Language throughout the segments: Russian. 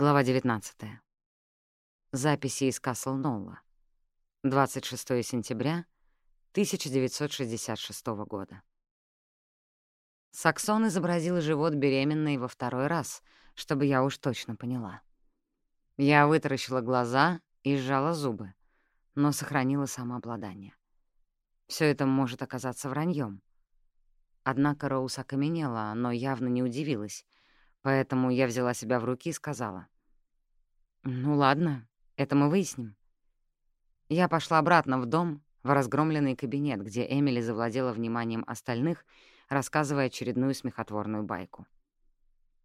Глава 19. Записи из Касл-Нолла. 26 сентября 1966 года. Саксон изобразил живот беременной во второй раз, чтобы я уж точно поняла. Я вытаращила глаза и сжала зубы, но сохранила самообладание. Все это может оказаться враньем. Однако Роуз окаменела, но явно не удивилась, поэтому я взяла себя в руки и сказала. «Ну ладно, это мы выясним». Я пошла обратно в дом, в разгромленный кабинет, где Эмили завладела вниманием остальных, рассказывая очередную смехотворную байку.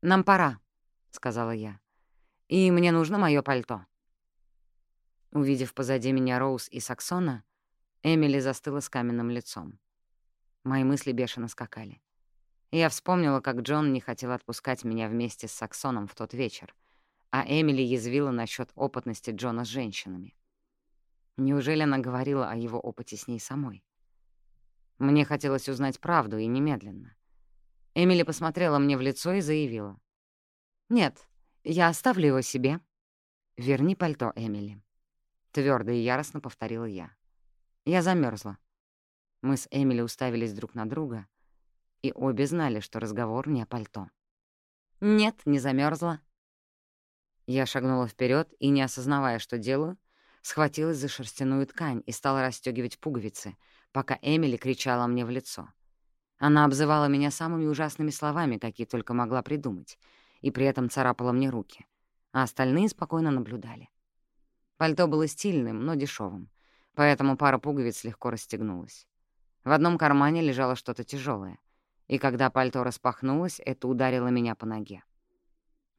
«Нам пора», — сказала я. «И мне нужно мое пальто». Увидев позади меня Роуз и Саксона, Эмили застыла с каменным лицом. Мои мысли бешено скакали. Я вспомнила, как Джон не хотел отпускать меня вместе с Саксоном в тот вечер, а Эмили язвила насчет опытности Джона с женщинами. Неужели она говорила о его опыте с ней самой? Мне хотелось узнать правду и немедленно. Эмили посмотрела мне в лицо и заявила. «Нет, я оставлю его себе». «Верни пальто, Эмили», — твердо и яростно повторила я. Я замерзла. Мы с Эмили уставились друг на друга, и обе знали, что разговор не о пальто. «Нет, не замерзла. Я шагнула вперед и, не осознавая, что делаю, схватилась за шерстяную ткань и стала расстегивать пуговицы, пока Эмили кричала мне в лицо. Она обзывала меня самыми ужасными словами, какие только могла придумать, и при этом царапала мне руки, а остальные спокойно наблюдали. Пальто было стильным, но дешевым, поэтому пара пуговиц легко расстегнулась. В одном кармане лежало что-то тяжелое, и когда пальто распахнулось, это ударило меня по ноге.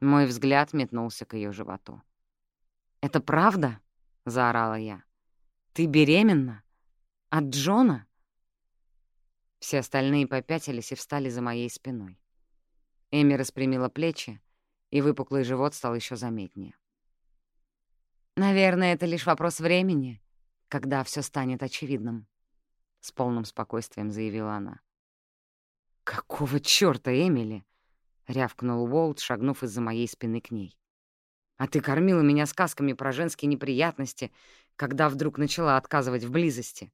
Мой взгляд метнулся к ее животу. «Это правда?» — заорала я. «Ты беременна? От Джона?» Все остальные попятились и встали за моей спиной. Эми распрямила плечи, и выпуклый живот стал еще заметнее. «Наверное, это лишь вопрос времени, когда все станет очевидным», — с полным спокойствием заявила она. «Какого чёрта, Эмили?» — рявкнул Уолт, шагнув из-за моей спины к ней. «А ты кормила меня сказками про женские неприятности, когда вдруг начала отказывать в близости».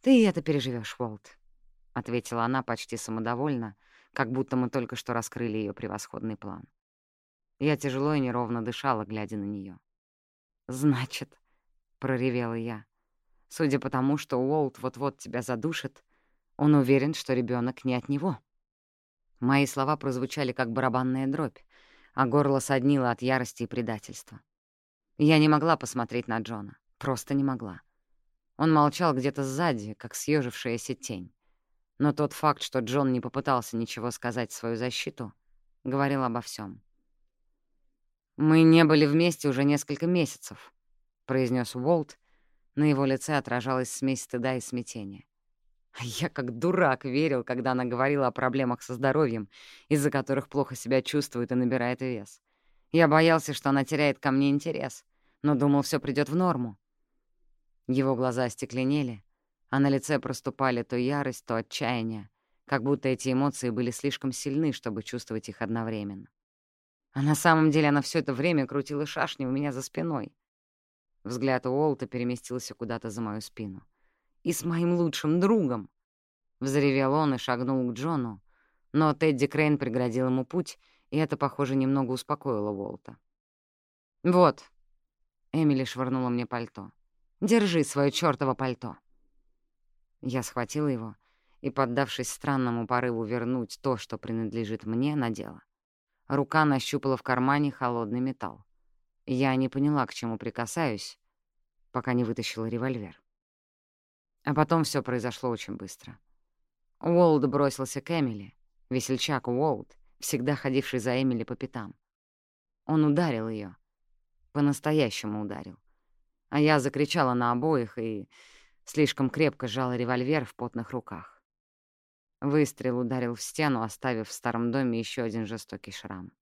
«Ты это переживешь, Уолт», — ответила она почти самодовольно, как будто мы только что раскрыли ее превосходный план. Я тяжело и неровно дышала, глядя на нее. «Значит», — проревела я, — «судя по тому, что Уолт вот-вот тебя задушит, он уверен, что ребенок не от него». Мои слова прозвучали как барабанная дробь, а горло соднило от ярости и предательства. Я не могла посмотреть на Джона, просто не могла. Он молчал где-то сзади, как съежившаяся тень. Но тот факт, что Джон не попытался ничего сказать в свою защиту, говорил обо всем. «Мы не были вместе уже несколько месяцев», — произнес Уолт. На его лице отражалась смесь стыда и смятения. А я как дурак верил, когда она говорила о проблемах со здоровьем, из-за которых плохо себя чувствует и набирает вес. Я боялся, что она теряет ко мне интерес, но думал, все придет в норму. Его глаза остекленели, а на лице проступали то ярость, то отчаяние, как будто эти эмоции были слишком сильны, чтобы чувствовать их одновременно. А на самом деле она все это время крутила шашни у меня за спиной. Взгляд Уолта переместился куда-то за мою спину и с моим лучшим другом!» Взревел он и шагнул к Джону, но Тедди Крейн преградил ему путь, и это, похоже, немного успокоило Уолта. «Вот», — Эмили швырнула мне пальто, — «держи свое чёртово пальто». Я схватила его и, поддавшись странному порыву вернуть то, что принадлежит мне, надела. Рука нащупала в кармане холодный металл. Я не поняла, к чему прикасаюсь, пока не вытащила револьвер. А потом все произошло очень быстро. Уолд бросился к Эмили, весельчак Уолд, всегда ходивший за Эмили по пятам. Он ударил ее, по-настоящему ударил. А я закричала на обоих и слишком крепко сжала револьвер в потных руках. Выстрел ударил в стену, оставив в старом доме еще один жестокий шрам.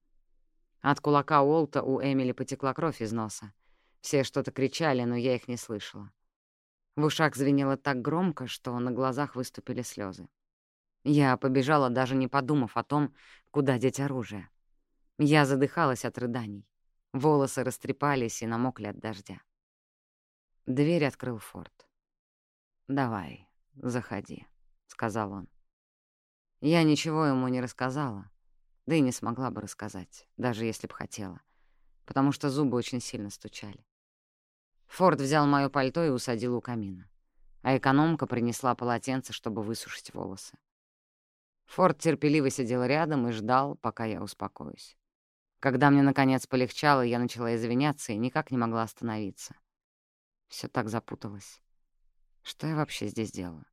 От кулака Уолта у Эмили потекла кровь из носа. Все что-то кричали, но я их не слышала. В ушах звенело так громко, что на глазах выступили слезы. Я побежала, даже не подумав о том, куда деть оружие. Я задыхалась от рыданий. Волосы растрепались и намокли от дождя. Дверь открыл Форд. «Давай, заходи», — сказал он. Я ничего ему не рассказала, да и не смогла бы рассказать, даже если б хотела, потому что зубы очень сильно стучали. Форд взял моё пальто и усадил у камина, а экономка принесла полотенце, чтобы высушить волосы. Форд терпеливо сидел рядом и ждал, пока я успокоюсь. Когда мне, наконец, полегчало, я начала извиняться и никак не могла остановиться. Все так запуталось. Что я вообще здесь делаю?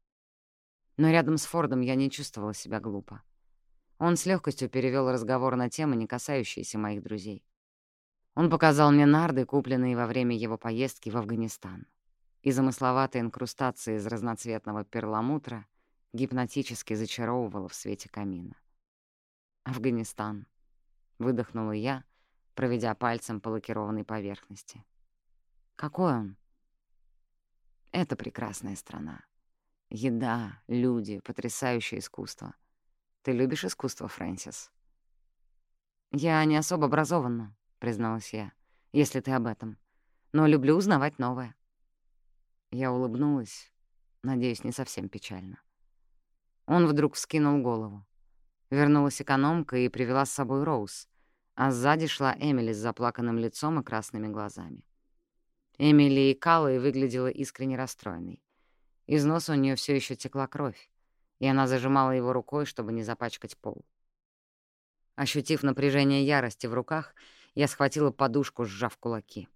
Но рядом с Фордом я не чувствовала себя глупо. Он с легкостью перевел разговор на темы, не касающиеся моих друзей. Он показал мне нарды, купленные во время его поездки в Афганистан. И замысловатая инкрустация из разноцветного перламутра гипнотически зачаровывала в свете камина. Афганистан. Выдохнула я, проведя пальцем по лакированной поверхности. Какой он? Это прекрасная страна. Еда, люди, потрясающее искусство. Ты любишь искусство, Фрэнсис? Я не особо образованна, призналась я, если ты об этом. Но люблю узнавать новое. Я улыбнулась, надеюсь, не совсем печально. Он вдруг вскинул голову. Вернулась экономка и привела с собой Роуз, а сзади шла Эмили с заплаканным лицом и красными глазами. Эмили и выглядела искренне расстроенной. Из носа у нее все еще текла кровь, и она зажимала его рукой, чтобы не запачкать пол. Ощутив напряжение ярости в руках, я схватила подушку, сжав кулаки.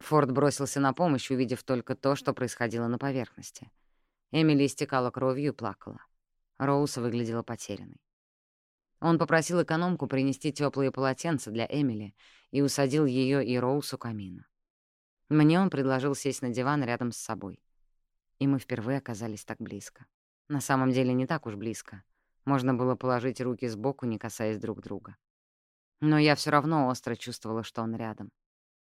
Форд бросился на помощь, увидев только то, что происходило на поверхности. Эмили истекала кровью и плакала. Роуз выглядела потерянной. Он попросил экономку принести теплые полотенца для Эмили и усадил ее и Роуз у камина. Мне он предложил сесть на диван рядом с собой. И мы впервые оказались так близко. На самом деле не так уж близко. Можно было положить руки сбоку, не касаясь друг друга. Но я все равно остро чувствовала, что он рядом.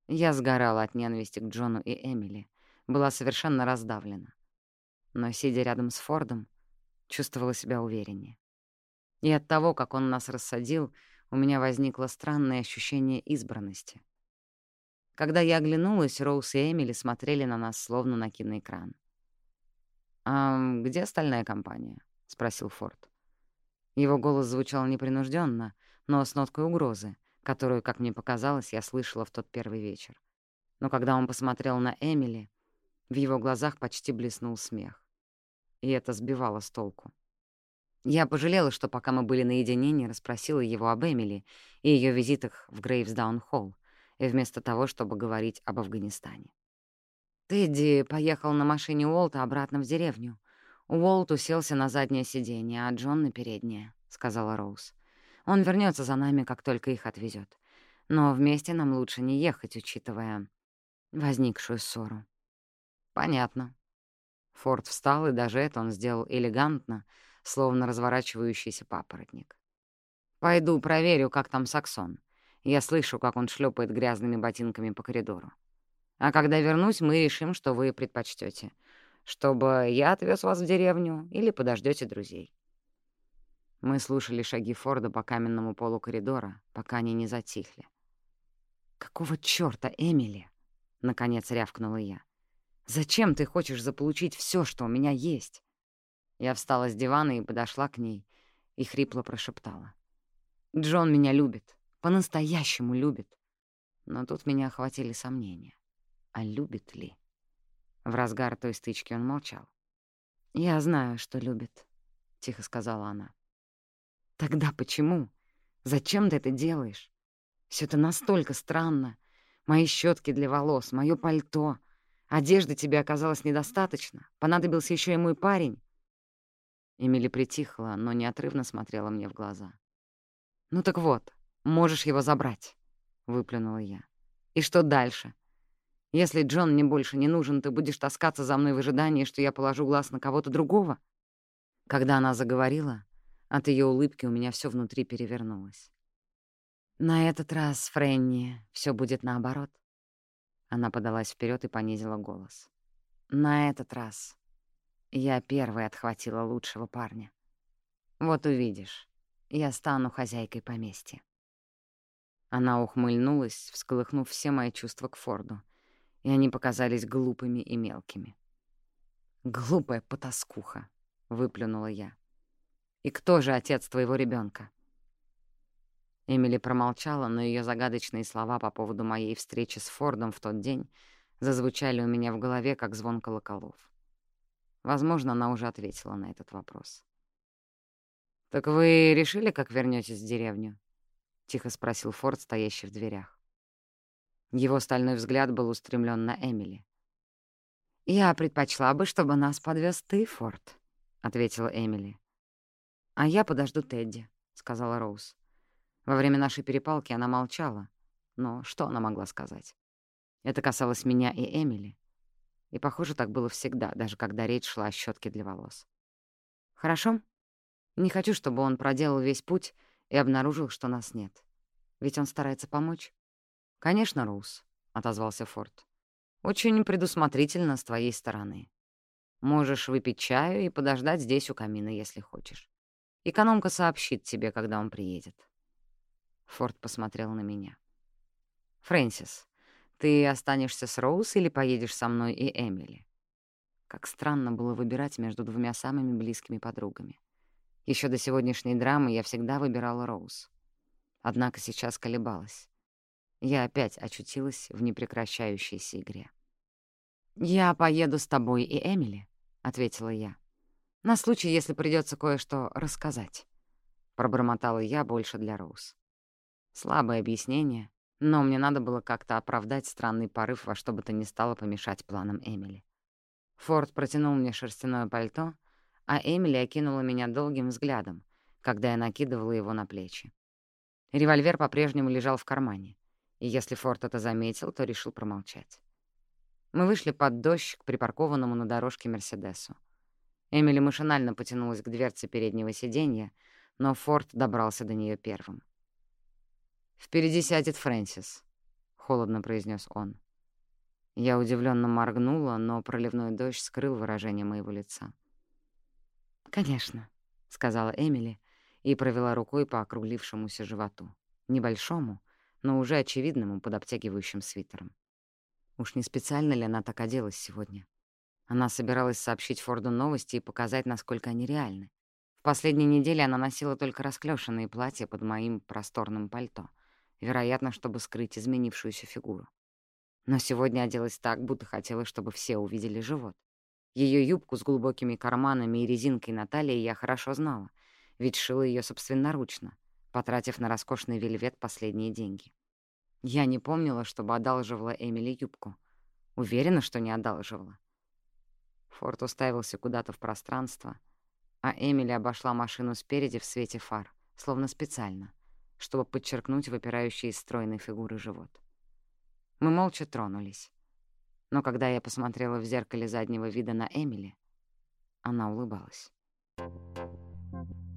Я сгорала от ненависти к Джону и Эмили, была совершенно раздавлена. Но, сидя рядом с Фордом, чувствовала себя увереннее. И от того, как он нас рассадил, у меня возникло странное ощущение избранности. Когда я оглянулась, Роуз и Эмили смотрели на нас, словно на киноэкран. «А где остальная компания?» — спросил Форд. Его голос звучал непринужденно, но с ноткой угрозы, которую, как мне показалось, я слышала в тот первый вечер. Но когда он посмотрел на Эмили, в его глазах почти блеснул смех. И это сбивало с толку. Я пожалела, что пока мы были наедине, не расспросила его об Эмили и ее визитах в Грейвсдаун-Холл, и вместо того, чтобы говорить об Афганистане. Тедди поехал на машине Уолта обратно в деревню. Уолт уселся на заднее сиденье, а Джон — на переднее, — сказала Роуз. Он вернется за нами, как только их отвезет. Но вместе нам лучше не ехать, учитывая возникшую ссору. Понятно. Форд встал, и даже это он сделал элегантно, словно разворачивающийся папоротник. «Пойду проверю, как там Саксон. Я слышу, как он шлепает грязными ботинками по коридору. А когда вернусь, мы решим, что вы предпочтете, чтобы я отвез вас в деревню или подождете друзей». Мы слушали шаги Форда по каменному полу коридора, пока они не затихли. «Какого чёрта, Эмили?» — наконец рявкнула я. «Зачем ты хочешь заполучить всё, что у меня есть?» Я встала с дивана и подошла к ней и хрипло прошептала. «Джон меня любит, по-настоящему любит». Но тут меня охватили сомнения. А любит ли? В разгар той стычки он молчал. «Я знаю, что любит», — тихо сказала она. «Тогда почему? Зачем ты это делаешь? Все это настолько странно. Мои щетки для волос, мое пальто. Одежды тебе оказалось недостаточно. Понадобился еще и мой парень». Эмили притихла, но неотрывно смотрела мне в глаза. «Ну так вот, можешь его забрать», — выплюнула я. «И что дальше? Если Джон мне больше не нужен, ты будешь таскаться за мной в ожидании, что я положу глаз на кого-то другого?» Когда она заговорила, от ее улыбки у меня все внутри перевернулось. «На этот раз, Фрэнни, все будет наоборот». Она подалась вперед и понизила голос. «На этот раз я первой отхватила лучшего парня. Вот увидишь, я стану хозяйкой поместья». Она ухмыльнулась, всколыхнув все мои чувства к Форду, и они показались глупыми и мелкими. «Глупая потаскуха», — выплюнула я. «И кто же отец твоего ребенка? Эмили промолчала, но ее загадочные слова по поводу моей встречи с Фордом в тот день зазвучали у меня в голове, как звон колоколов. Возможно, она уже ответила на этот вопрос. «Так вы решили, как вернётесь в деревню?» — тихо спросил Форд, стоящий в дверях. Его стальной взгляд был устремлен на Эмили. «Я предпочла бы, чтобы нас подвез ты, Форд», — ответила Эмили. «А я подожду Тедди», — сказала Роуз. Во время нашей перепалки она молчала, но что она могла сказать? Это касалось меня и Эмили. И, похоже, так было всегда, даже когда речь шла о щетке для волос. «Хорошо. Не хочу, чтобы он проделал весь путь и обнаружил, что нас нет. Ведь он старается помочь». «Конечно, Роуз», — отозвался Форд. «Очень предусмотрительно с твоей стороны. Можешь выпить чаю и подождать здесь у камина, если хочешь. Экономка сообщит тебе, когда он приедет». Форд посмотрел на меня. «Фрэнсис, ты останешься с Роуз или поедешь со мной и Эмили?» Как странно было выбирать между двумя самыми близкими подругами. Еще до сегодняшней драмы я всегда выбирала Роуз. Однако сейчас колебалась. Я опять очутилась в непрекращающейся игре. «Я поеду с тобой и Эмили», — ответила я. «На случай, если придется кое-что рассказать», — пробормотала я больше для Роуз. Слабое объяснение, но мне надо было как-то оправдать странный порыв во что бы то ни стало помешать планам Эмили. Форд протянул мне шерстяное пальто, а Эмили окинула меня долгим взглядом, когда я накидывала его на плечи. Револьвер по-прежнему лежал в кармане, и если Форд это заметил, то решил промолчать. Мы вышли под дождь к припаркованному на дорожке Мерседесу. Эмили машинально потянулась к дверце переднего сиденья, но Форд добрался до нее первым. «Впереди сядет Фрэнсис», — холодно произнес он. Я удивленно моргнула, но проливной дождь скрыл выражение моего лица. «Конечно», — сказала Эмили и провела рукой по округлившемуся животу. Небольшому, но уже очевидному под обтягивающим свитером. Уж не специально ли она так оделась сегодня? Она собиралась сообщить Форду новости и показать, насколько они реальны. В последние недели она носила только расклешенные платья под моим просторным пальто — вероятно, чтобы скрыть изменившуюся фигуру. Но сегодня оделась так, будто хотела, чтобы все увидели живот. Ее юбку с глубокими карманами и резинкой на талии я хорошо знала, ведь шила ее собственноручно, потратив на роскошный вельвет последние деньги. Я не помнила, чтобы одалживала Эмили юбку. Уверена, что не одалживала. Форд уставился куда-то в пространство, а Эмили обошла машину спереди в свете фар, словно специально чтобы подчеркнуть выпирающий из стройной фигуры живот. Мы молча тронулись. Но когда я посмотрела в зеркале заднего вида на Эмили, она улыбалась. Thank you.